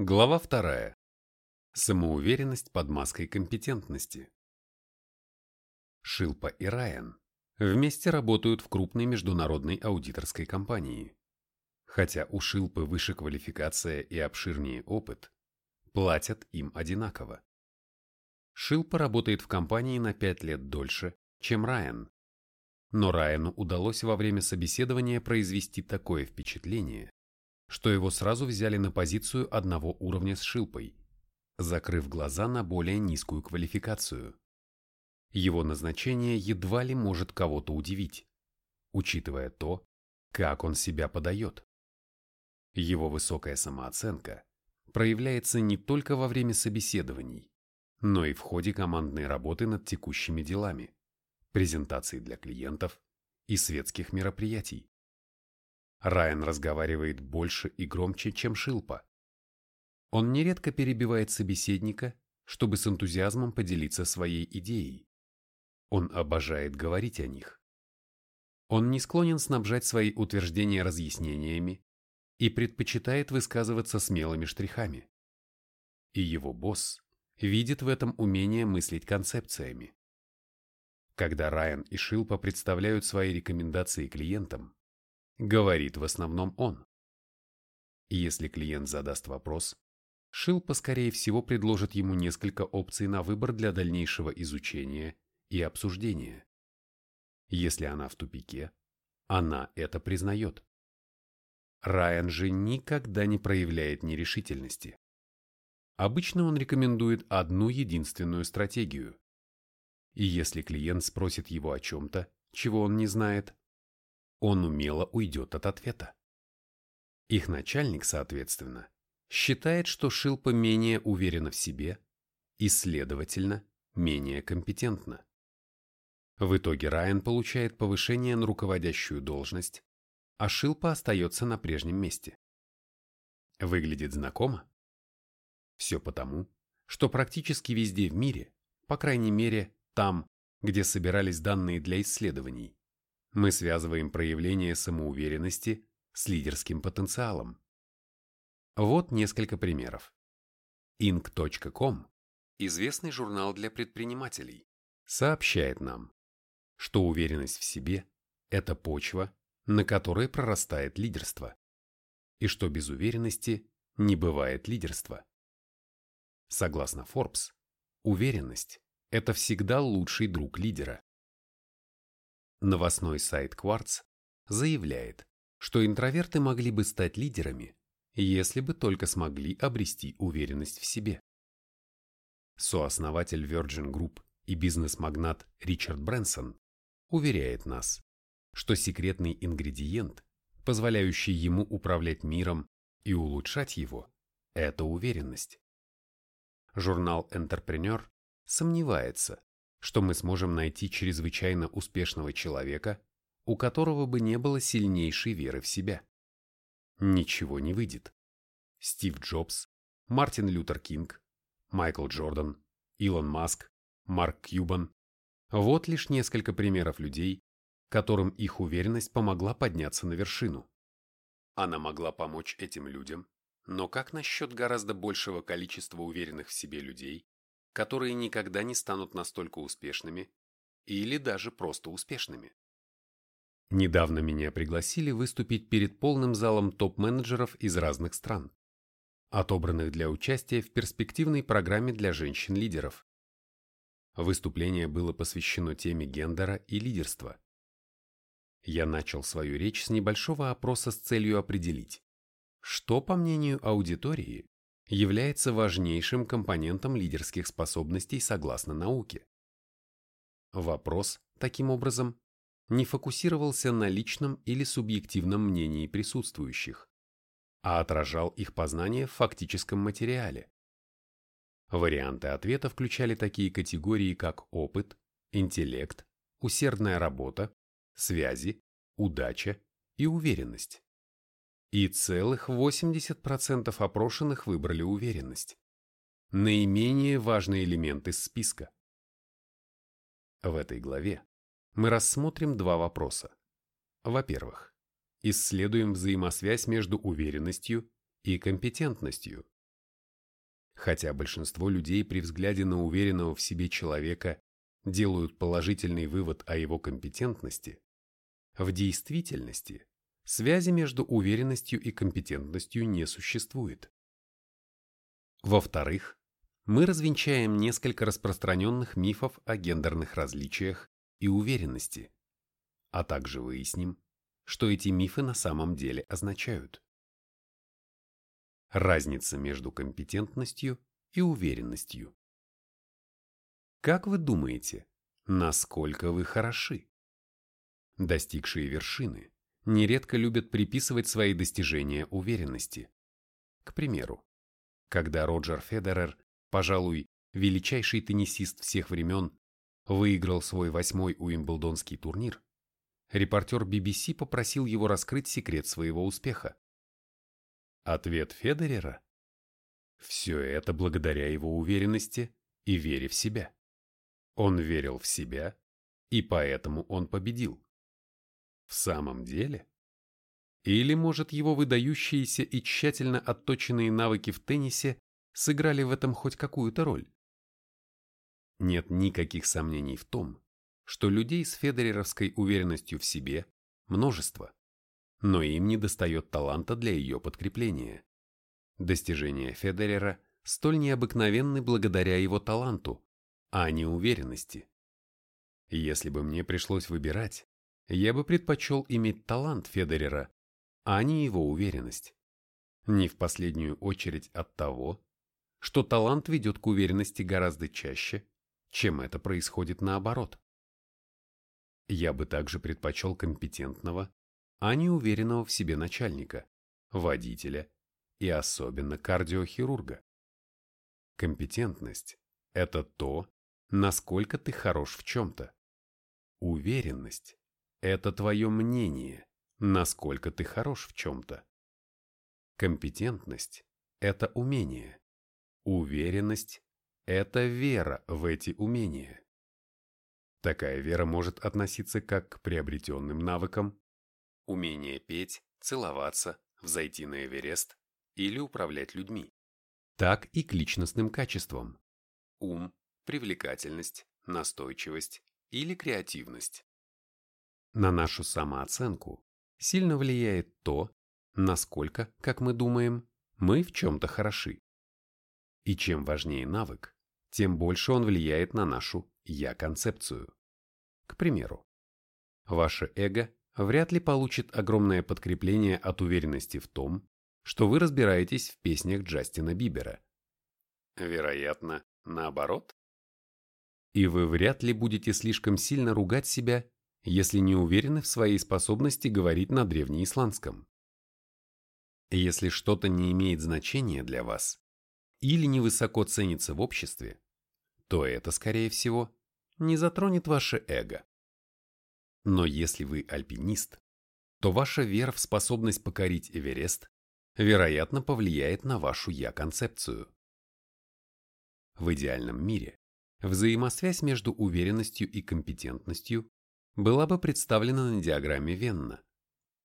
Глава вторая. Самоуверенность под маской компетентности. Шилпа и Райан вместе работают в крупной международной аудиторской компании. Хотя у Шилпы выше квалификация и обширнее опыт, платят им одинаково. Шилпа работает в компании на 5 лет дольше, чем Райан. Но Райану удалось во время собеседования произвести такое впечатление, что его сразу взяли на позицию одного уровня с Шилпой, закрыв глаза на более низкую квалификацию. Его назначение едва ли может кого-то удивить, учитывая то, как он себя подает. Его высокая самооценка проявляется не только во время собеседований, но и в ходе командной работы над текущими делами, презентаций для клиентов и светских мероприятий. Райан разговаривает больше и громче, чем Шилпа. Он нередко перебивает собеседника, чтобы с энтузиазмом поделиться своей идеей. Он обожает говорить о них. Он не склонен снабжать свои утверждения разъяснениями и предпочитает высказываться смелыми штрихами. И его босс видит в этом умение мыслить концепциями. Когда Райан и Шилпа представляют свои рекомендации клиентам, Говорит в основном он. Если клиент задаст вопрос, Шилпа, скорее всего, предложит ему несколько опций на выбор для дальнейшего изучения и обсуждения. Если она в тупике, она это признает. Райан же никогда не проявляет нерешительности. Обычно он рекомендует одну единственную стратегию. И если клиент спросит его о чем-то, чего он не знает, он умело уйдет от ответа. Их начальник, соответственно, считает, что Шилпа менее уверена в себе и, следовательно, менее компетентна. В итоге Райан получает повышение на руководящую должность, а Шилпа остается на прежнем месте. Выглядит знакомо? Все потому, что практически везде в мире, по крайней мере, там, где собирались данные для исследований, мы связываем проявление самоуверенности с лидерским потенциалом. Вот несколько примеров. Inc.com, известный журнал для предпринимателей, сообщает нам, что уверенность в себе – это почва, на которой прорастает лидерство, и что без уверенности не бывает лидерства. Согласно Forbes, уверенность – это всегда лучший друг лидера. Новостной сайт Quartz заявляет, что интроверты могли бы стать лидерами, если бы только смогли обрести уверенность в себе. Сооснователь Virgin Group и бизнес-магнат Ричард Брэнсон уверяет нас, что секретный ингредиент, позволяющий ему управлять миром и улучшать его, это уверенность. Журнал Entrepreneur сомневается, что мы сможем найти чрезвычайно успешного человека, у которого бы не было сильнейшей веры в себя. Ничего не выйдет. Стив Джобс, Мартин Лютер Кинг, Майкл Джордан, Илон Маск, Марк Кьюбан – вот лишь несколько примеров людей, которым их уверенность помогла подняться на вершину. Она могла помочь этим людям, но как насчет гораздо большего количества уверенных в себе людей, которые никогда не станут настолько успешными или даже просто успешными. Недавно меня пригласили выступить перед полным залом топ-менеджеров из разных стран, отобранных для участия в перспективной программе для женщин-лидеров. Выступление было посвящено теме гендера и лидерства. Я начал свою речь с небольшого опроса с целью определить, что, по мнению аудитории, является важнейшим компонентом лидерских способностей согласно науке. Вопрос, таким образом, не фокусировался на личном или субъективном мнении присутствующих, а отражал их познание в фактическом материале. Варианты ответа включали такие категории, как опыт, интеллект, усердная работа, связи, удача и уверенность. И целых 80% опрошенных выбрали уверенность. Наименее важный элемент из списка. В этой главе мы рассмотрим два вопроса. Во-первых, исследуем взаимосвязь между уверенностью и компетентностью, Хотя большинство людей при взгляде на уверенного в себе человека делают положительный вывод о его компетентности, в действительности связи между уверенностью и компетентностью не существует. Во-вторых, мы развенчаем несколько распространенных мифов о гендерных различиях и уверенности, а также выясним, что эти мифы на самом деле означают. Разница между компетентностью и уверенностью. Как вы думаете, насколько вы хороши? Достигшие вершины нередко любят приписывать свои достижения уверенности. К примеру, когда Роджер Федерер, пожалуй, величайший теннисист всех времен, выиграл свой восьмой Уимблдонский турнир, репортер BBC попросил его раскрыть секрет своего успеха. Ответ Федерера? Все это благодаря его уверенности и вере в себя. Он верил в себя, и поэтому он победил. В самом деле? Или, может, его выдающиеся и тщательно отточенные навыки в теннисе сыграли в этом хоть какую-то роль? Нет никаких сомнений в том, что людей с федереровской уверенностью в себе множество, но им не достает таланта для ее подкрепления. Достижения Федерера столь необыкновенны благодаря его таланту, а не уверенности. Если бы мне пришлось выбирать, я бы предпочел иметь талант Федерера, а не его уверенность. Не в последнюю очередь от того, что талант ведет к уверенности гораздо чаще, чем это происходит наоборот. Я бы также предпочел компетентного, а не уверенного в себе начальника, водителя и особенно кардиохирурга. Компетентность – это то, насколько ты хорош в чем-то. Уверенность это твое мнение, насколько ты хорош в чем-то. Компетентность – это умение. Уверенность – это вера в эти умения. Такая вера может относиться как к приобретенным навыкам, умение петь, целоваться, взойти на Эверест или управлять людьми, так и к личностным качествам – ум, привлекательность, настойчивость или креативность. На нашу самооценку сильно влияет то, насколько, как мы думаем, мы в чем-то хороши. И чем важнее навык, тем больше он влияет на нашу «я-концепцию». К примеру, ваше эго вряд ли получит огромное подкрепление от уверенности в том, что вы разбираетесь в песнях Джастина Бибера. Вероятно, наоборот. И вы вряд ли будете слишком сильно ругать себя если не уверены в своей способности говорить на древнеисландском. Если что-то не имеет значения для вас или невысоко ценится в обществе, то это, скорее всего, не затронет ваше эго. Но если вы альпинист, то ваша вера в способность покорить Эверест, вероятно, повлияет на вашу «я-концепцию». В идеальном мире взаимосвязь между уверенностью и компетентностью была бы представлена на диаграмме Венна.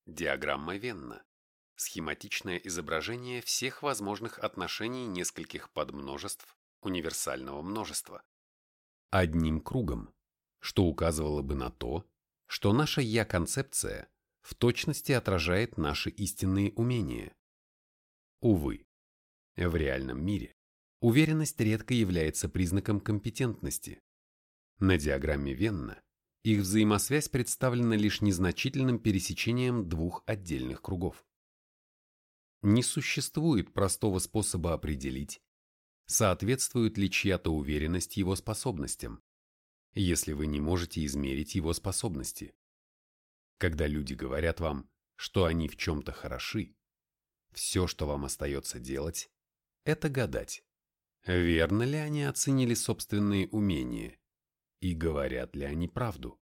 Диаграмма Венна – схематичное изображение всех возможных отношений нескольких подмножеств универсального множества. Одним кругом, что указывало бы на то, что наша «я-концепция» в точности отражает наши истинные умения. Увы, в реальном мире уверенность редко является признаком компетентности. На диаграмме Венна их взаимосвязь представлена лишь незначительным пересечением двух отдельных кругов. Не существует простого способа определить, соответствует ли чья-то уверенность его способностям, если вы не можете измерить его способности. Когда люди говорят вам, что они в чем-то хороши, все, что вам остается делать, это гадать, верно ли они оценили собственные умения и говорят ли они правду.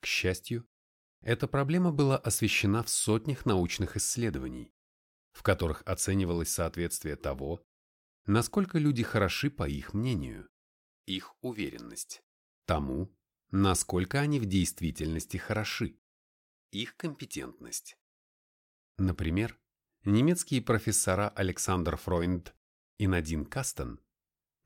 К счастью, эта проблема была освещена в сотнях научных исследований, в которых оценивалось соответствие того, насколько люди хороши по их мнению, их уверенность, тому, насколько они в действительности хороши, их компетентность. Например, немецкие профессора Александр Фройнд и Надин Кастон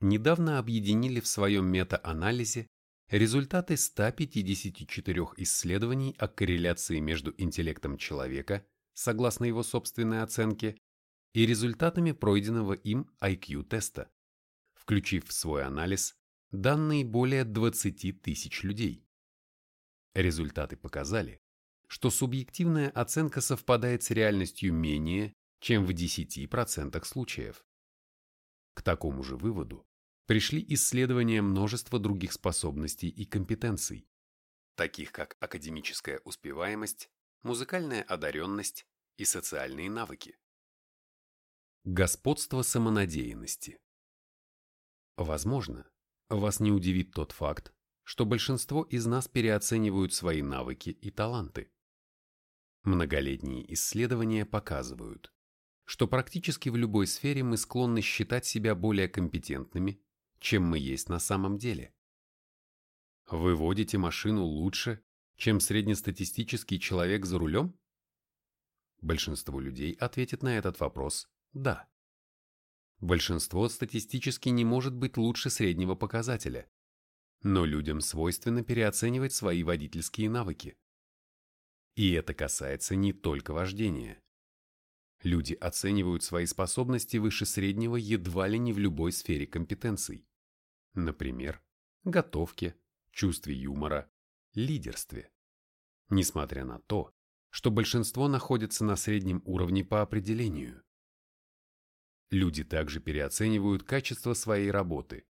недавно объединили в своем мета-анализе результаты 154 исследований о корреляции между интеллектом человека, согласно его собственной оценке, и результатами пройденного им IQ-теста, включив в свой анализ данные более 20 тысяч людей. Результаты показали, что субъективная оценка совпадает с реальностью менее, чем в 10% случаев. К такому же выводу пришли исследования множества других способностей и компетенций, таких как академическая успеваемость, музыкальная одаренность и социальные навыки. Господство самонадеянности. Возможно, вас не удивит тот факт, что большинство из нас переоценивают свои навыки и таланты. Многолетние исследования показывают, что практически в любой сфере мы склонны считать себя более компетентными, чем мы есть на самом деле. Вы водите машину лучше, чем среднестатистический человек за рулем? Большинство людей ответит на этот вопрос «да». Большинство статистически не может быть лучше среднего показателя, но людям свойственно переоценивать свои водительские навыки. И это касается не только вождения. Люди оценивают свои способности выше среднего едва ли не в любой сфере компетенций. Например, готовке, чувстве юмора, лидерстве. Несмотря на то, что большинство находится на среднем уровне по определению. Люди также переоценивают качество своей работы,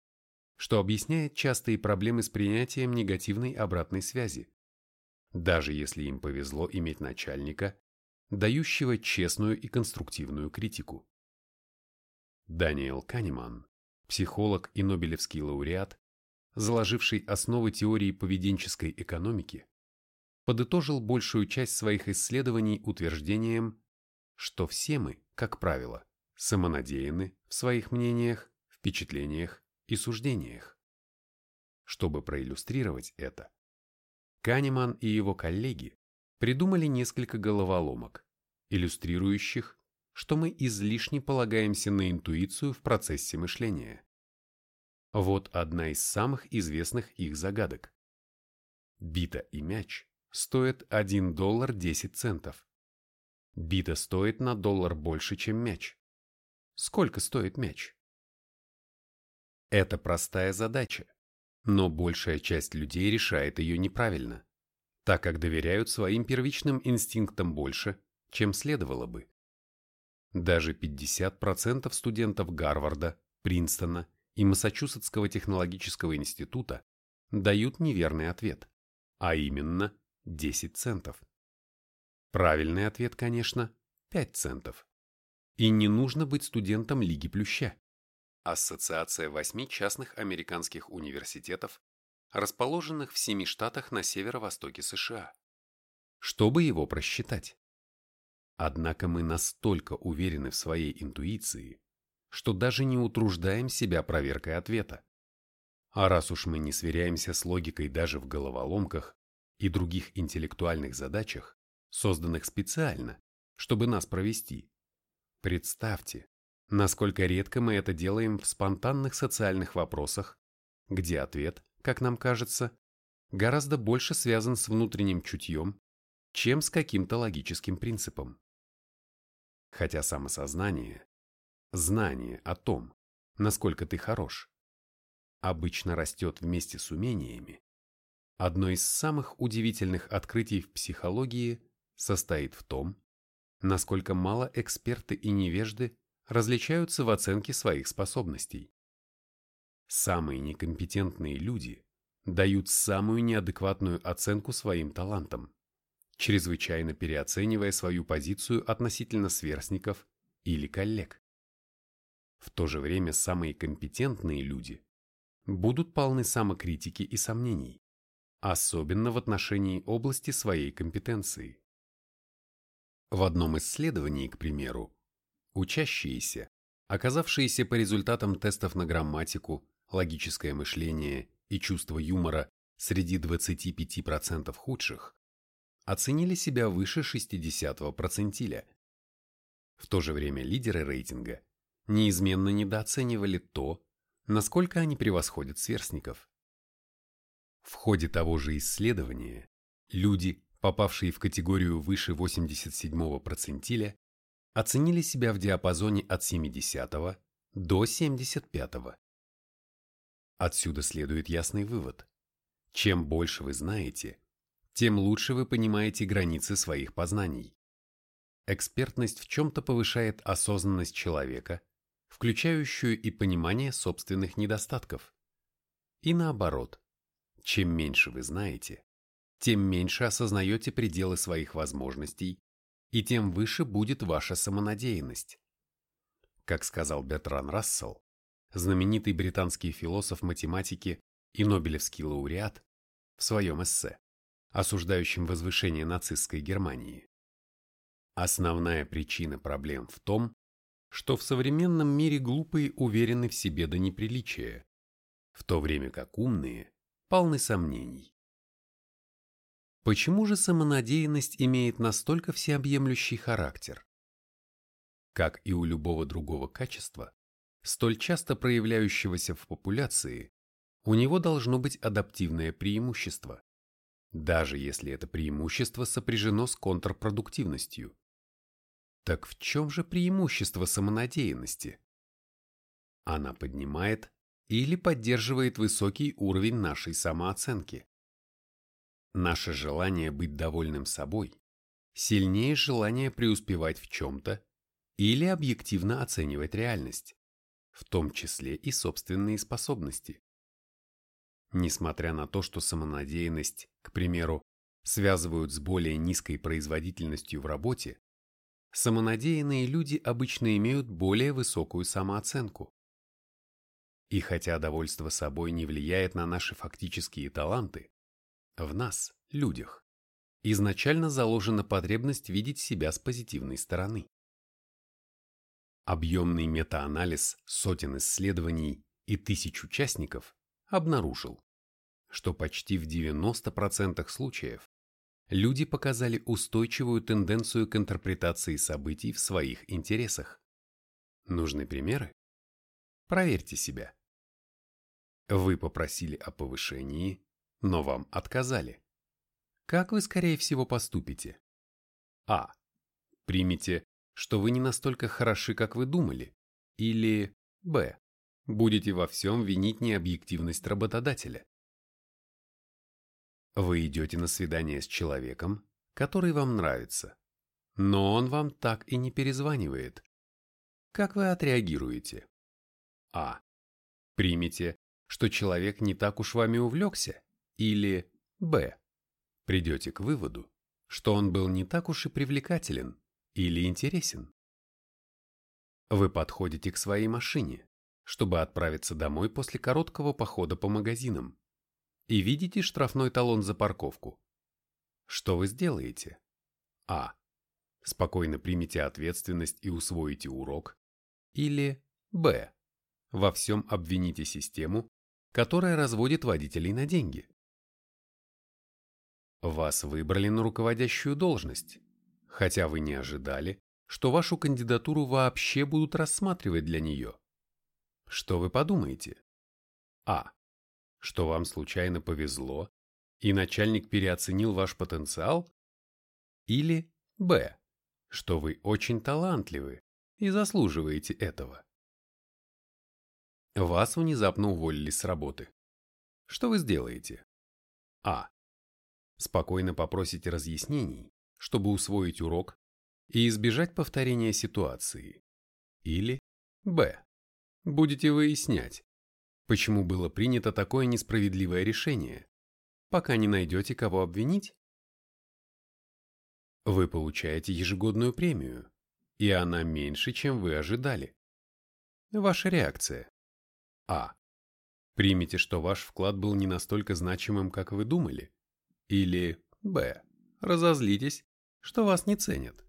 что объясняет частые проблемы с принятием негативной обратной связи, даже если им повезло иметь начальника, дающего честную и конструктивную критику. Даниэл Канеман, психолог и Нобелевский лауреат, заложивший основы теории поведенческой экономики, подытожил большую часть своих исследований утверждением, что все мы, как правило, самонадеяны в своих мнениях, впечатлениях и суждениях. Чтобы проиллюстрировать это, Канеман и его коллеги придумали несколько головоломок, иллюстрирующих, что мы излишне полагаемся на интуицию в процессе мышления. Вот одна из самых известных их загадок. Бита и мяч стоят 1 доллар 10 центов. Бита стоит на доллар больше, чем мяч. Сколько стоит мяч? Это простая задача, но большая часть людей решает ее неправильно так как доверяют своим первичным инстинктам больше, чем следовало бы. Даже 50% студентов Гарварда, Принстона и Массачусетского технологического института дают неверный ответ, а именно 10 центов. Правильный ответ, конечно, 5 центов. И не нужно быть студентом Лиги Плюща. Ассоциация восьми частных американских университетов расположенных в семи штатах на северо-востоке США, чтобы его просчитать. Однако мы настолько уверены в своей интуиции, что даже не утруждаем себя проверкой ответа. А раз уж мы не сверяемся с логикой даже в головоломках и других интеллектуальных задачах, созданных специально, чтобы нас провести, представьте, насколько редко мы это делаем в спонтанных социальных вопросах, где ответ как нам кажется, гораздо больше связан с внутренним чутьем, чем с каким-то логическим принципом. Хотя самосознание, знание о том, насколько ты хорош, обычно растет вместе с умениями, одно из самых удивительных открытий в психологии состоит в том, насколько мало эксперты и невежды различаются в оценке своих способностей. Самые некомпетентные люди дают самую неадекватную оценку своим талантам, чрезвычайно переоценивая свою позицию относительно сверстников или коллег. В то же время самые компетентные люди будут полны самокритики и сомнений, особенно в отношении области своей компетенции. В одном исследовании, к примеру, учащиеся, оказавшиеся по результатам тестов на грамматику, логическое мышление и чувство юмора среди 25% худших, оценили себя выше 60-го процентиля. В то же время лидеры рейтинга неизменно недооценивали то, насколько они превосходят сверстников. В ходе того же исследования люди, попавшие в категорию выше 87-го процентиля, оценили себя в диапазоне от 70 до 75. -го. Отсюда следует ясный вывод. Чем больше вы знаете, тем лучше вы понимаете границы своих познаний. Экспертность в чем-то повышает осознанность человека, включающую и понимание собственных недостатков. И наоборот, чем меньше вы знаете, тем меньше осознаете пределы своих возможностей, и тем выше будет ваша самонадеянность. Как сказал Бертран Рассел, знаменитый британский философ математики и Нобелевский лауреат, в своем эссе, осуждающем возвышение нацистской Германии. Основная причина проблем в том, что в современном мире глупые уверены в себе до неприличия, в то время как умные полны сомнений. Почему же самонадеянность имеет настолько всеобъемлющий характер? Как и у любого другого качества, столь часто проявляющегося в популяции, у него должно быть адаптивное преимущество, даже если это преимущество сопряжено с контрпродуктивностью. Так в чем же преимущество самонадеянности? Она поднимает или поддерживает высокий уровень нашей самооценки. Наше желание быть довольным собой сильнее желания преуспевать в чем-то или объективно оценивать реальность, в том числе и собственные способности. Несмотря на то, что самонадеянность, к примеру, связывают с более низкой производительностью в работе, самонадеянные люди обычно имеют более высокую самооценку. И хотя довольство собой не влияет на наши фактические таланты, в нас, людях, изначально заложена потребность видеть себя с позитивной стороны. Объемный метаанализ сотен исследований и тысяч участников обнаружил, что почти в 90% случаев люди показали устойчивую тенденцию к интерпретации событий в своих интересах. Нужны примеры? Проверьте себя. Вы попросили о повышении, но вам отказали. Как вы, скорее всего, поступите? А. Примите, что вы не настолько хороши, как вы думали. Или Б будете во всем винить необъективность работодателя. Вы идете на свидание с человеком, который вам нравится, но он вам так и не перезванивает. Как вы отреагируете? А. Примите, что человек не так уж вами увлекся, или Б. Придете к выводу, что он был не так уж и привлекателен или интересен. Вы подходите к своей машине, чтобы отправиться домой после короткого похода по магазинам. И видите штрафной талон за парковку. Что вы сделаете? А. Спокойно примите ответственность и усвоите урок. Или Б. Во всем обвините систему, которая разводит водителей на деньги. Вас выбрали на руководящую должность, хотя вы не ожидали, что вашу кандидатуру вообще будут рассматривать для нее. Что вы подумаете? А. Что вам случайно повезло, и начальник переоценил ваш потенциал? Или Б. Что вы очень талантливы и заслуживаете этого? Вас внезапно уволили с работы. Что вы сделаете? А. Спокойно попросите разъяснений, чтобы усвоить урок и избежать повторения ситуации. Или Б будете выяснять, почему было принято такое несправедливое решение, пока не найдете, кого обвинить. Вы получаете ежегодную премию, и она меньше, чем вы ожидали. Ваша реакция. А. Примите, что ваш вклад был не настолько значимым, как вы думали. Или Б. Разозлитесь, что вас не ценят.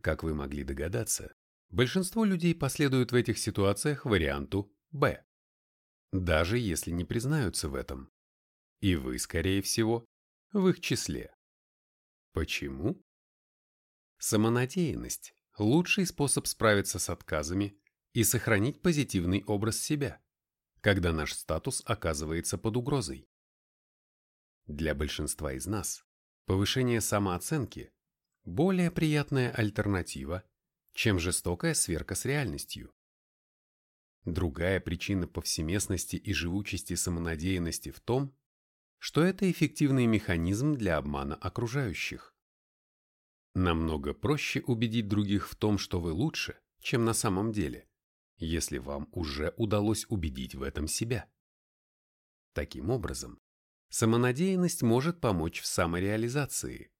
Как вы могли догадаться, Большинство людей последуют в этих ситуациях варианту «Б», даже если не признаются в этом. И вы, скорее всего, в их числе. Почему? Самонадеянность – лучший способ справиться с отказами и сохранить позитивный образ себя, когда наш статус оказывается под угрозой. Для большинства из нас повышение самооценки – более приятная альтернатива, чем жестокая сверка с реальностью. Другая причина повсеместности и живучести самонадеянности в том, что это эффективный механизм для обмана окружающих. Намного проще убедить других в том, что вы лучше, чем на самом деле, если вам уже удалось убедить в этом себя. Таким образом, самонадеянность может помочь в самореализации.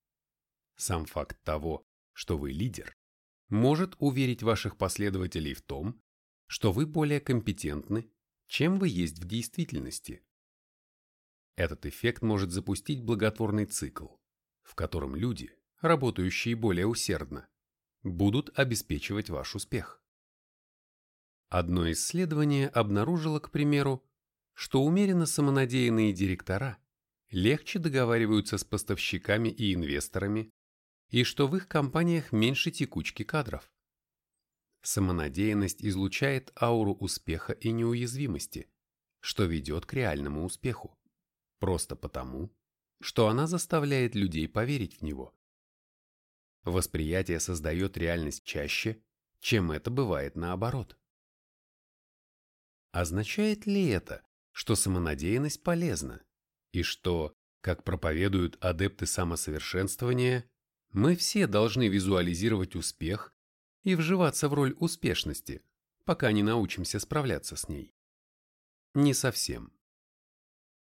Сам факт того, что вы лидер, может уверить ваших последователей в том, что вы более компетентны, чем вы есть в действительности. Этот эффект может запустить благотворный цикл, в котором люди, работающие более усердно, будут обеспечивать ваш успех. Одно исследование обнаружило, к примеру, что умеренно самонадеянные директора легче договариваются с поставщиками и инвесторами, и что в их компаниях меньше текучки кадров. Самонадеянность излучает ауру успеха и неуязвимости, что ведет к реальному успеху. Просто потому, что она заставляет людей поверить в него. Восприятие создает реальность чаще, чем это бывает наоборот. Означает ли это, что самонадеянность полезна, и что, как проповедуют адепты самосовершенствования, мы все должны визуализировать успех и вживаться в роль успешности, пока не научимся справляться с ней? Не совсем.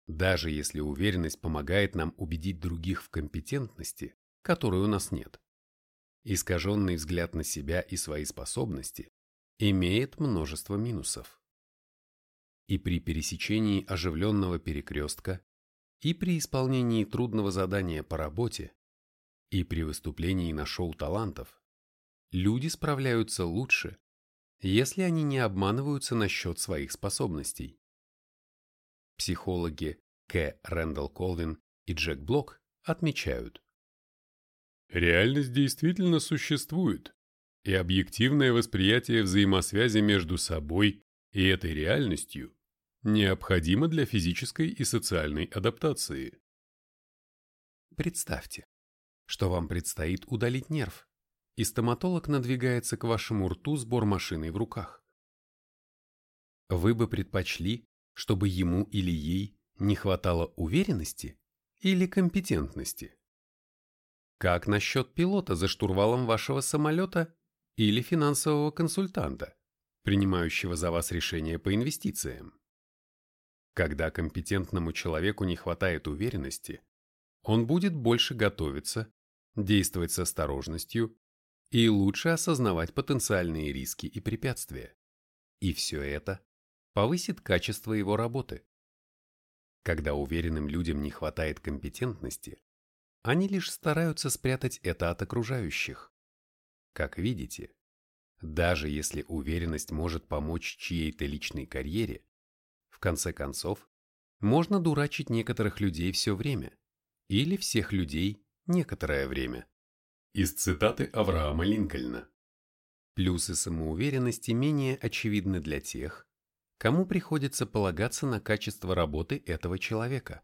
Даже если уверенность помогает нам убедить других в компетентности, которой у нас нет. Искаженный взгляд на себя и свои способности имеет множество минусов. И при пересечении оживленного перекрестка, и при исполнении трудного задания по работе, и при выступлении на шоу талантов, люди справляются лучше, если они не обманываются насчет своих способностей. Психологи К. Рэндалл Колвин и Джек Блок отмечают. Реальность действительно существует, и объективное восприятие взаимосвязи между собой и этой реальностью необходимо для физической и социальной адаптации. Представьте, что вам предстоит удалить нерв, и стоматолог надвигается к вашему рту с бормашиной в руках. Вы бы предпочли, чтобы ему или ей не хватало уверенности или компетентности? Как насчет пилота за штурвалом вашего самолета или финансового консультанта, принимающего за вас решения по инвестициям? Когда компетентному человеку не хватает уверенности, он будет больше готовиться, действовать с осторожностью и лучше осознавать потенциальные риски и препятствия. И все это повысит качество его работы. Когда уверенным людям не хватает компетентности, они лишь стараются спрятать это от окружающих. Как видите, даже если уверенность может помочь чьей-то личной карьере, в конце концов, можно дурачить некоторых людей все время или всех людей некоторое время. Из цитаты Авраама Линкольна. Плюсы самоуверенности менее очевидны для тех, кому приходится полагаться на качество работы этого человека.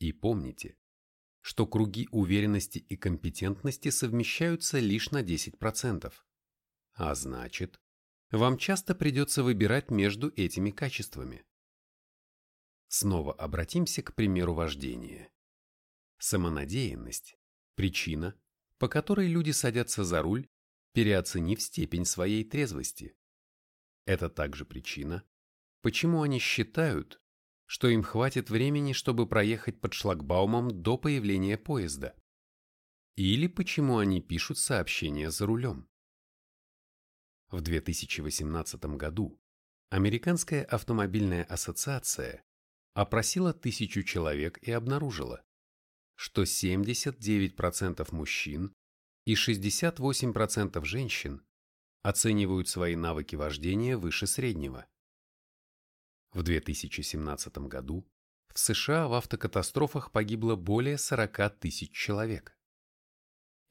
И помните, что круги уверенности и компетентности совмещаются лишь на 10%. А значит, вам часто придется выбирать между этими качествами. Снова обратимся к примеру вождения. Самонадеянность – причина, по которой люди садятся за руль, переоценив степень своей трезвости. Это также причина, почему они считают, что им хватит времени, чтобы проехать под шлагбаумом до появления поезда. Или почему они пишут сообщения за рулем. В 2018 году Американская автомобильная ассоциация опросила тысячу человек и обнаружила, что 79% мужчин и 68% женщин оценивают свои навыки вождения выше среднего. В 2017 году в США в автокатастрофах погибло более 40 тысяч человек.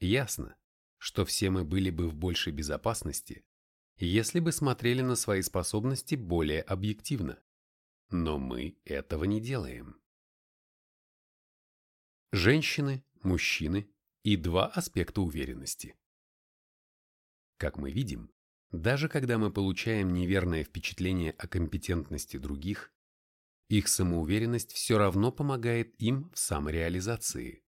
Ясно, что все мы были бы в большей безопасности, если бы смотрели на свои способности более объективно. Но мы этого не делаем. Женщины, мужчины и два аспекта уверенности. Как мы видим, даже когда мы получаем неверное впечатление о компетентности других, их самоуверенность все равно помогает им в самореализации.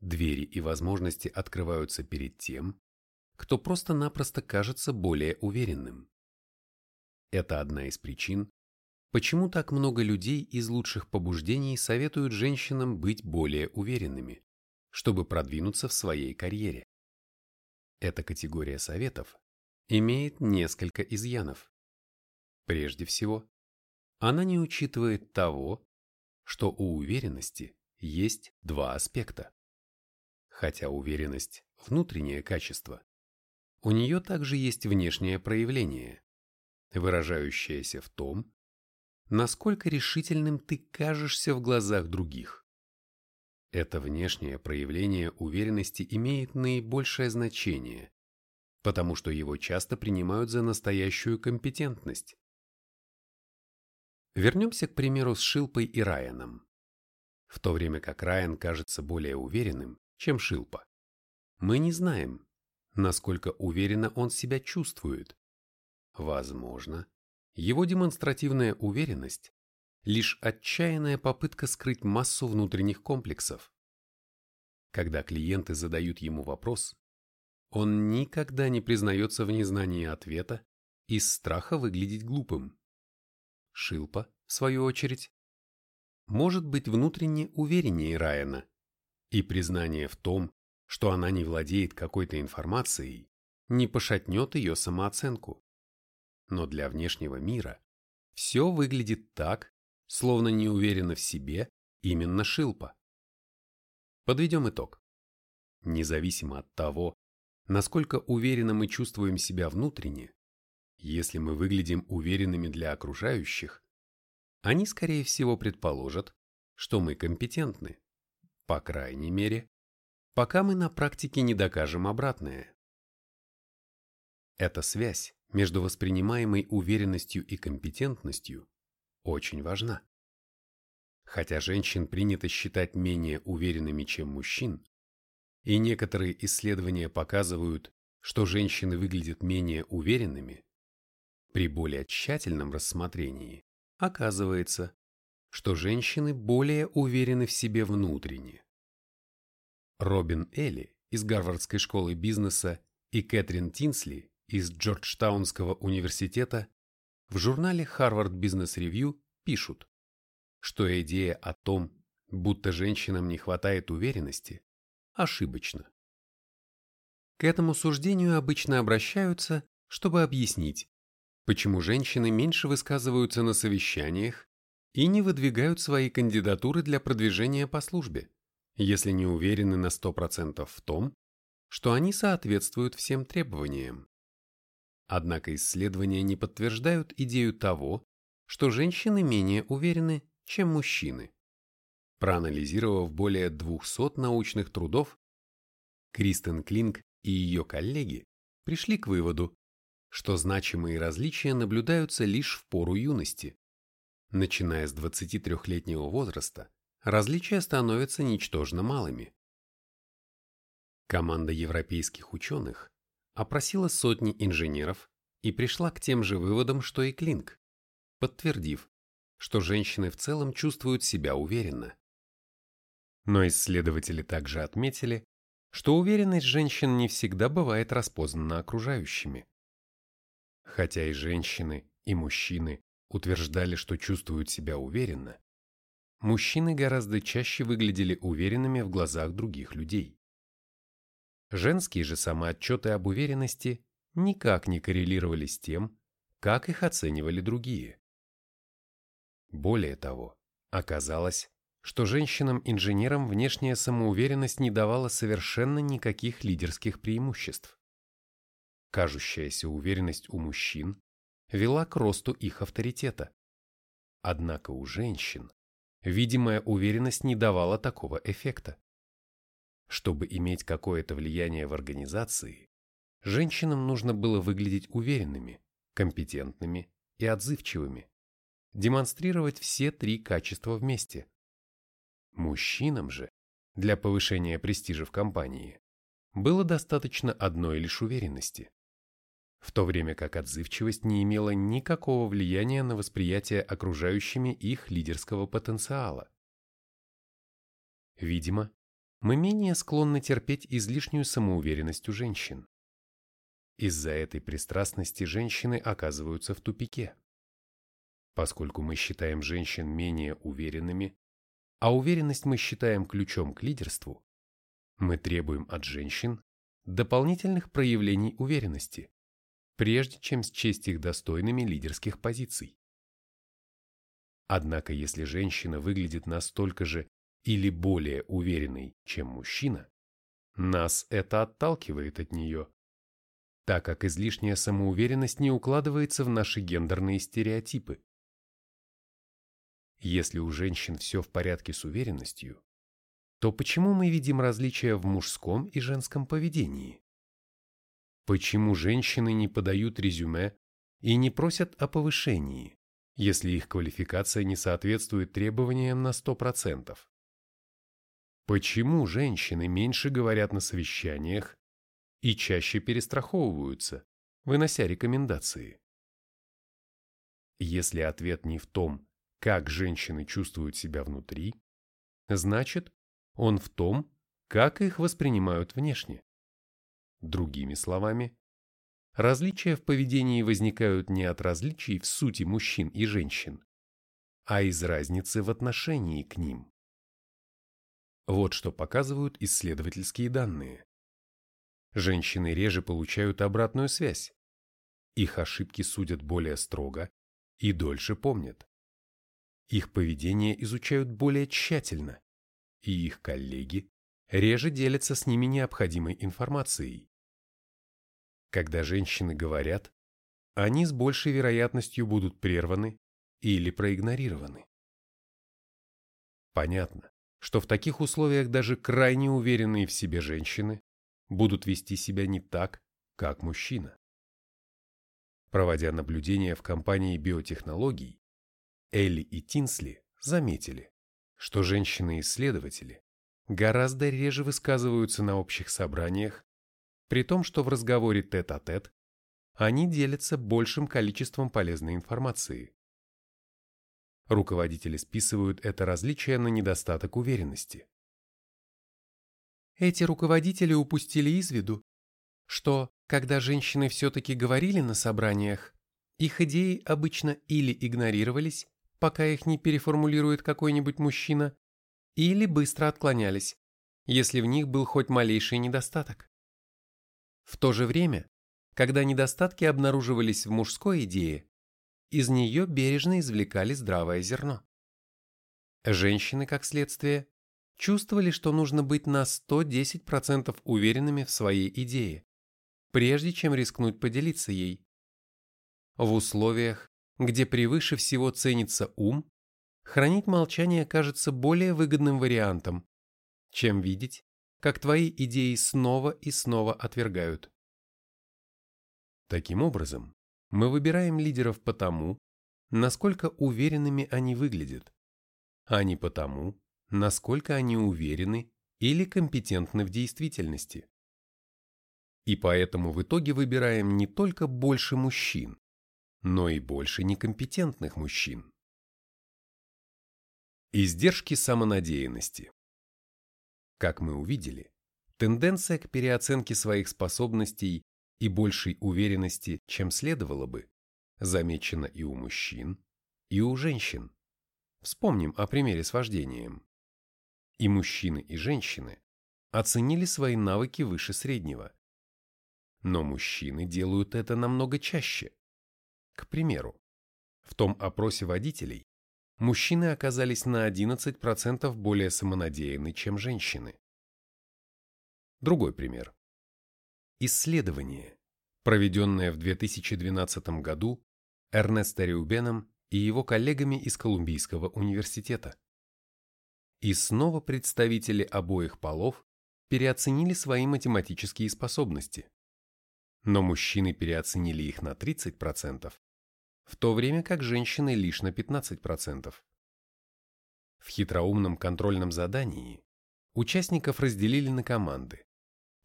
Двери и возможности открываются перед тем, кто просто-напросто кажется более уверенным. Это одна из причин, почему так много людей из лучших побуждений советуют женщинам быть более уверенными, чтобы продвинуться в своей карьере. Эта категория советов имеет несколько изъянов. Прежде всего, она не учитывает того, что у уверенности есть два аспекта. Хотя уверенность – внутреннее качество, у нее также есть внешнее проявление, выражающееся в том, насколько решительным ты кажешься в глазах других. Это внешнее проявление уверенности имеет наибольшее значение, потому что его часто принимают за настоящую компетентность. Вернемся к примеру с Шилпой и Райаном. В то время как Райан кажется более уверенным, чем Шилпа, мы не знаем, насколько уверенно он себя чувствует. Возможно, его демонстративная уверенность – лишь отчаянная попытка скрыть массу внутренних комплексов. Когда клиенты задают ему вопрос, он никогда не признается в незнании ответа из страха выглядеть глупым. Шилпа, в свою очередь, может быть внутренне увереннее Райана, и признание в том, что она не владеет какой-то информацией, не пошатнет ее самооценку. Но для внешнего мира все выглядит так, словно не уверена в себе именно Шилпа. Подведем итог. Независимо от того, насколько уверенно мы чувствуем себя внутренне, если мы выглядим уверенными для окружающих, они, скорее всего, предположат, что мы компетентны. По крайней мере, пока мы на практике не докажем обратное. Эта связь между воспринимаемой уверенностью и компетентностью очень важна. Хотя женщин принято считать менее уверенными, чем мужчин, и некоторые исследования показывают, что женщины выглядят менее уверенными, при более тщательном рассмотрении оказывается, что женщины более уверены в себе внутренне. Робин Элли из Гарвардской школы бизнеса и Кэтрин Тинсли из Джорджтаунского университета в журнале Harvard Business Review пишут, что идея о том, будто женщинам не хватает уверенности, ошибочна. К этому суждению обычно обращаются, чтобы объяснить, почему женщины меньше высказываются на совещаниях и не выдвигают свои кандидатуры для продвижения по службе если не уверены на 100% в том, что они соответствуют всем требованиям. Однако исследования не подтверждают идею того, что женщины менее уверены, чем мужчины. Проанализировав более 200 научных трудов, Кристен Клинк и ее коллеги пришли к выводу, что значимые различия наблюдаются лишь в пору юности. Начиная с 23-летнего возраста, различия становятся ничтожно малыми. Команда европейских ученых опросила сотни инженеров и пришла к тем же выводам, что и Клинк, подтвердив, что женщины в целом чувствуют себя уверенно. Но исследователи также отметили, что уверенность женщин не всегда бывает распознана окружающими. Хотя и женщины, и мужчины утверждали, что чувствуют себя уверенно, мужчины гораздо чаще выглядели уверенными в глазах других людей. Женские же самоотчеты об уверенности никак не коррелировали с тем, как их оценивали другие. Более того, оказалось, что женщинам-инженерам внешняя самоуверенность не давала совершенно никаких лидерских преимуществ. Кажущаяся уверенность у мужчин вела к росту их авторитета. Однако у женщин Видимая уверенность не давала такого эффекта. Чтобы иметь какое-то влияние в организации, женщинам нужно было выглядеть уверенными, компетентными и отзывчивыми, демонстрировать все три качества вместе. Мужчинам же, для повышения престижа в компании, было достаточно одной лишь уверенности в то время как отзывчивость не имела никакого влияния на восприятие окружающими их лидерского потенциала. Видимо, мы менее склонны терпеть излишнюю самоуверенность у женщин. Из-за этой пристрастности женщины оказываются в тупике. Поскольку мы считаем женщин менее уверенными, а уверенность мы считаем ключом к лидерству, мы требуем от женщин дополнительных проявлений уверенности прежде чем счесть их достойными лидерских позиций. Однако если женщина выглядит настолько же или более уверенной, чем мужчина, нас это отталкивает от нее, так как излишняя самоуверенность не укладывается в наши гендерные стереотипы. Если у женщин все в порядке с уверенностью, то почему мы видим различия в мужском и женском поведении? Почему женщины не подают резюме и не просят о повышении, если их квалификация не соответствует требованиям на 100%? Почему женщины меньше говорят на совещаниях и чаще перестраховываются, вынося рекомендации? Если ответ не в том, как женщины чувствуют себя внутри, значит, он в том, как их воспринимают внешне. Другими словами, различия в поведении возникают не от различий в сути мужчин и женщин, а из разницы в отношении к ним. Вот что показывают исследовательские данные. Женщины реже получают обратную связь. Их ошибки судят более строго и дольше помнят. Их поведение изучают более тщательно, и их коллеги реже делятся с ними необходимой информацией. Когда женщины говорят, они с большей вероятностью будут прерваны или проигнорированы. Понятно, что в таких условиях даже крайне уверенные в себе женщины будут вести себя не так, как мужчина. Проводя наблюдения в компании биотехнологий, Элли и Тинсли заметили, что женщины-исследователи гораздо реже высказываются на общих собраниях, при том, что в разговоре тет-а-тет -тет они делятся большим количеством полезной информации. Руководители списывают это различие на недостаток уверенности. Эти руководители упустили из виду, что, когда женщины все-таки говорили на собраниях, их идеи обычно или игнорировались, пока их не переформулирует какой-нибудь мужчина, или быстро отклонялись, если в них был хоть малейший недостаток. В то же время, когда недостатки обнаруживались в мужской идее, из нее бережно извлекали здравое зерно. Женщины, как следствие, чувствовали, что нужно быть на 110% уверенными в своей идее, прежде чем рискнуть поделиться ей. В условиях, где превыше всего ценится ум, хранить молчание кажется более выгодным вариантом, чем видеть, как твои идеи снова и снова отвергают. Таким образом, мы выбираем лидеров потому, насколько уверенными они выглядят, а не потому, насколько они уверены или компетентны в действительности. И поэтому в итоге выбираем не только больше мужчин, но и больше некомпетентных мужчин. Издержки самонадеянности. Как мы увидели, тенденция к переоценке своих способностей и большей уверенности, чем следовало бы, замечена и у мужчин, и у женщин. Вспомним о примере с вождением. И мужчины, и женщины оценили свои навыки выше среднего. Но мужчины делают это намного чаще. К примеру, в том опросе водителей мужчины оказались на 11% более самонадеянны, чем женщины. Другой пример. Исследование, проведенное в 2012 году Эрнесто Рюбеном и его коллегами из Колумбийского университета. И снова представители обоих полов переоценили свои математические способности. Но мужчины переоценили их на 30%, в то время как женщины лишь на 15%. В хитроумном контрольном задании участников разделили на команды,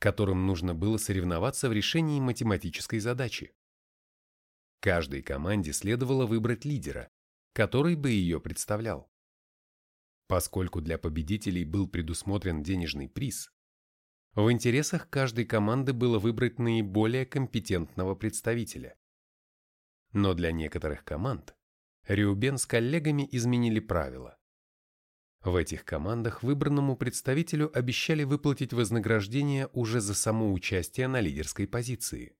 которым нужно было соревноваться в решении математической задачи. Каждой команде следовало выбрать лидера, который бы ее представлял. Поскольку для победителей был предусмотрен денежный приз, в интересах каждой команды было выбрать наиболее компетентного представителя. Но для некоторых команд Рюбен с коллегами изменили правила. В этих командах выбранному представителю обещали выплатить вознаграждение уже за само участие на лидерской позиции.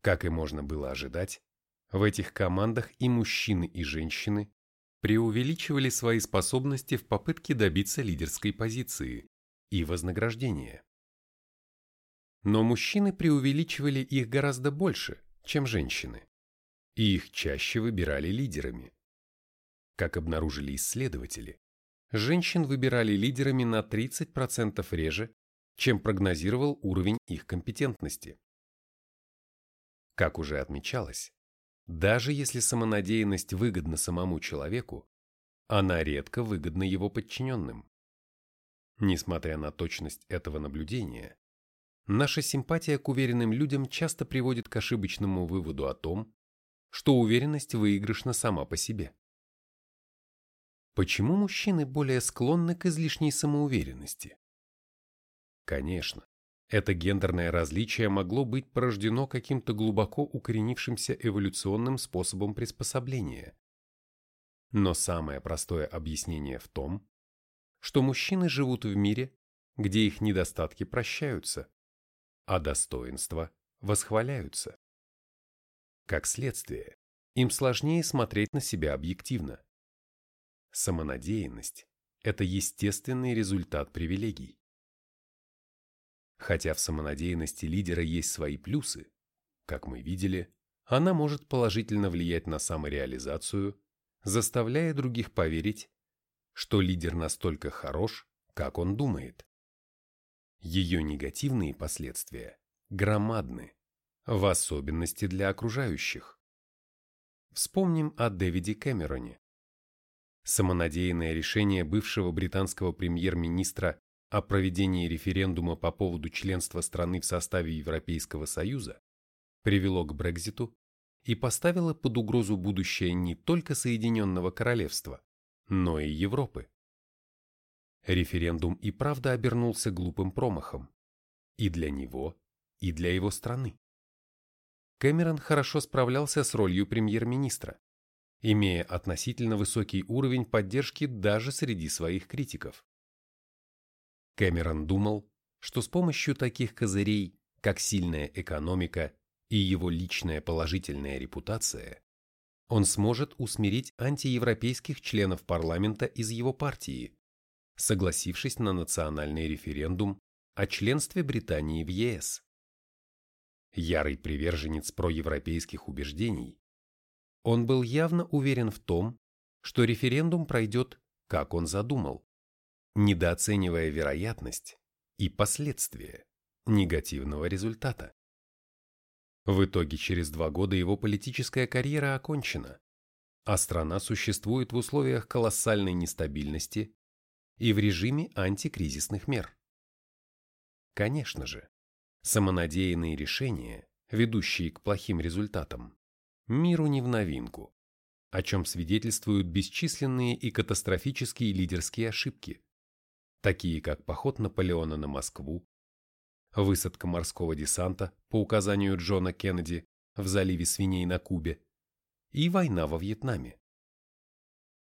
Как и можно было ожидать, в этих командах и мужчины, и женщины преувеличивали свои способности в попытке добиться лидерской позиции и вознаграждения. Но мужчины преувеличивали их гораздо больше, чем женщины, и их чаще выбирали лидерами. Как обнаружили исследователи, женщин выбирали лидерами на 30% реже, чем прогнозировал уровень их компетентности. Как уже отмечалось, даже если самонадеянность выгодна самому человеку, она редко выгодна его подчиненным. Несмотря на точность этого наблюдения, наша симпатия к уверенным людям часто приводит к ошибочному выводу о том, что уверенность выигрышна сама по себе. Почему мужчины более склонны к излишней самоуверенности? Конечно, это гендерное различие могло быть порождено каким-то глубоко укоренившимся эволюционным способом приспособления. Но самое простое объяснение в том, что мужчины живут в мире, где их недостатки прощаются, а достоинства восхваляются. Как следствие, им сложнее смотреть на себя объективно. Самонадеянность – это естественный результат привилегий. Хотя в самонадеянности лидера есть свои плюсы, как мы видели, она может положительно влиять на самореализацию, заставляя других поверить, что лидер настолько хорош, как он думает. Ее негативные последствия громадны, в особенности для окружающих. Вспомним о Дэвиде Кэмероне. Самонадеянное решение бывшего британского премьер-министра о проведении референдума по поводу членства страны в составе Европейского Союза привело к Брекзиту и поставило под угрозу будущее не только Соединенного Королевства, но и Европы. Референдум и правда обернулся глупым промахом и для него, и для его страны. Кэмерон хорошо справлялся с ролью премьер-министра, имея относительно высокий уровень поддержки даже среди своих критиков. Кэмерон думал, что с помощью таких козырей, как сильная экономика и его личная положительная репутация, он сможет усмирить антиевропейских членов парламента из его партии, согласившись на национальный референдум о членстве Британии в ЕС. Ярый приверженец проевропейских убеждений, он был явно уверен в том, что референдум пройдет, как он задумал недооценивая вероятность и последствия негативного результата. В итоге через два года его политическая карьера окончена, а страна существует в условиях колоссальной нестабильности и в режиме антикризисных мер. Конечно же, самонадеянные решения, ведущие к плохим результатам, миру не в новинку, о чем свидетельствуют бесчисленные и катастрофические лидерские ошибки, такие как поход Наполеона на Москву, высадка морского десанта по указанию Джона Кеннеди в заливе свиней на Кубе и война во Вьетнаме.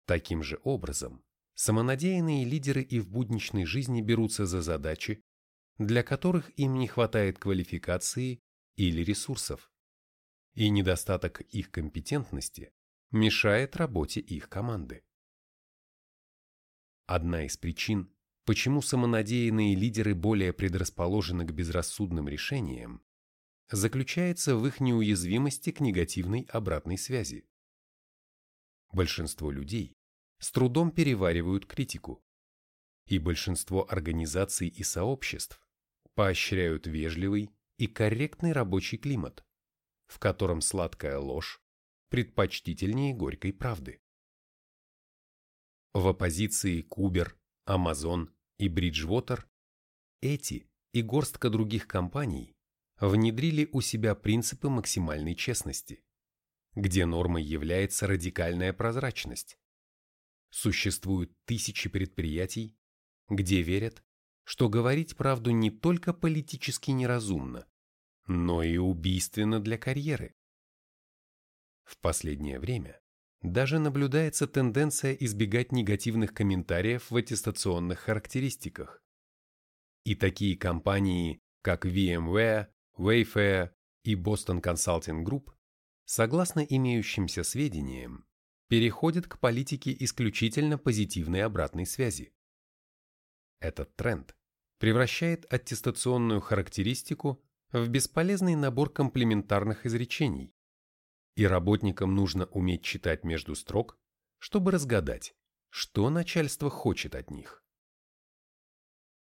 Таким же образом, самонадеянные лидеры и в будничной жизни берутся за задачи, для которых им не хватает квалификации или ресурсов, и недостаток их компетентности мешает работе их команды. Одна из причин, почему самонадеянные лидеры более предрасположены к безрассудным решениям, заключается в их неуязвимости к негативной обратной связи. Большинство людей с трудом переваривают критику. и большинство организаций и сообществ поощряют вежливый и корректный рабочий климат, в котором сладкая ложь предпочтительнее горькой правды. В оппозиции Кубер, Amazon и Bridgewater эти и горстка других компаний внедрили у себя принципы максимальной честности, где нормой является радикальная прозрачность. Существуют тысячи предприятий, где верят, что говорить правду не только политически неразумно, но и убийственно для карьеры. В последнее время даже наблюдается тенденция избегать негативных комментариев в аттестационных характеристиках. И такие компании, как VMware, Wayfair и Boston Consulting Group, согласно имеющимся сведениям, переходят к политике исключительно позитивной обратной связи. Этот тренд превращает аттестационную характеристику в бесполезный набор комплементарных изречений, и работникам нужно уметь читать между строк, чтобы разгадать, что начальство хочет от них.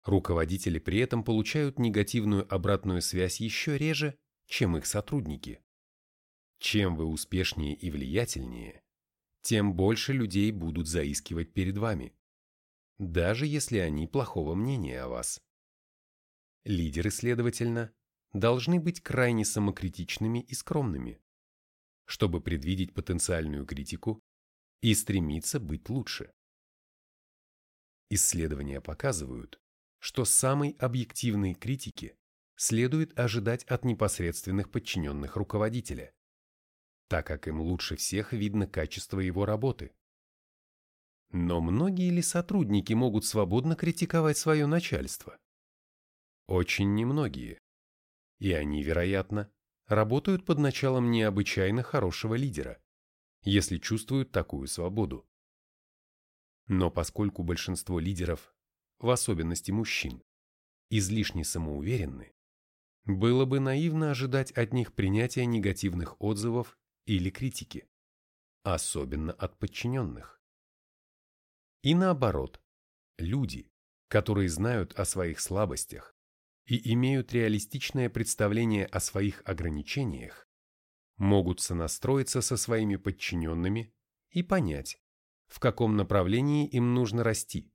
Руководители при этом получают негативную обратную связь еще реже, чем их сотрудники. Чем вы успешнее и влиятельнее, тем больше людей будут заискивать перед вами, даже если они плохого мнения о вас. Лидеры, следовательно, должны быть крайне самокритичными и скромными, чтобы предвидеть потенциальную критику и стремиться быть лучше. Исследования показывают, что самой объективной критики следует ожидать от непосредственных подчиненных руководителя, так как им лучше всех видно качество его работы. Но многие ли сотрудники могут свободно критиковать свое начальство? Очень немногие. И они, вероятно, работают под началом необычайно хорошего лидера, если чувствуют такую свободу. Но поскольку большинство лидеров в особенности мужчин, излишне самоуверенны, было бы наивно ожидать от них принятия негативных отзывов или критики, особенно от подчиненных. И наоборот, люди, которые знают о своих слабостях и имеют реалистичное представление о своих ограничениях, могут сонастроиться со своими подчиненными и понять, в каком направлении им нужно расти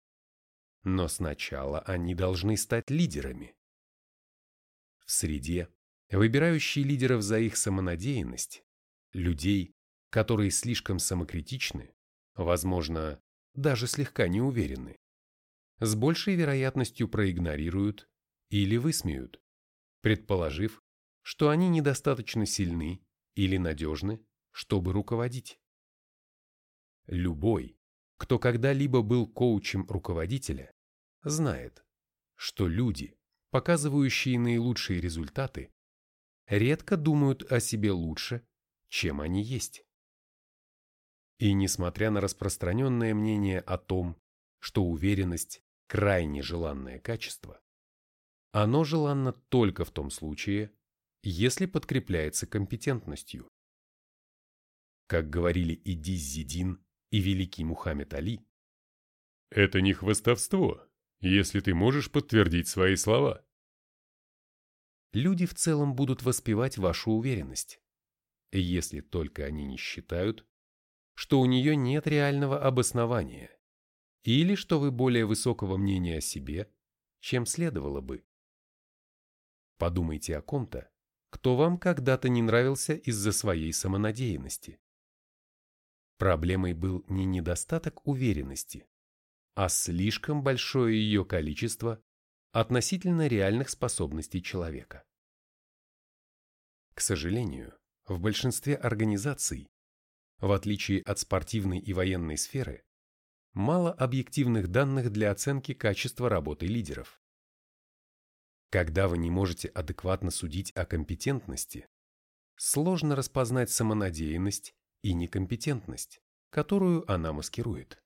но сначала они должны стать лидерами. В среде, выбирающей лидеров за их самонадеянность, людей, которые слишком самокритичны, возможно, даже слегка неуверенны, с большей вероятностью проигнорируют или высмеют, предположив, что они недостаточно сильны или надежны, чтобы руководить. Любой, кто когда-либо был коучем руководителя, знает, что люди, показывающие наилучшие результаты, редко думают о себе лучше, чем они есть. И несмотря на распространенное мнение о том, что уверенность – крайне желанное качество, оно желанно только в том случае, если подкрепляется компетентностью. Как говорили и Диззидин, и великий Мухаммед Али, «Это не хвастовство, если ты можешь подтвердить свои слова. Люди в целом будут воспевать вашу уверенность, если только они не считают, что у нее нет реального обоснования или что вы более высокого мнения о себе, чем следовало бы. Подумайте о ком-то, кто вам когда-то не нравился из-за своей самонадеянности. Проблемой был не недостаток уверенности, а слишком большое ее количество относительно реальных способностей человека. К сожалению, в большинстве организаций, в отличие от спортивной и военной сферы, мало объективных данных для оценки качества работы лидеров. Когда вы не можете адекватно судить о компетентности, сложно распознать самонадеянность и некомпетентность, которую она маскирует.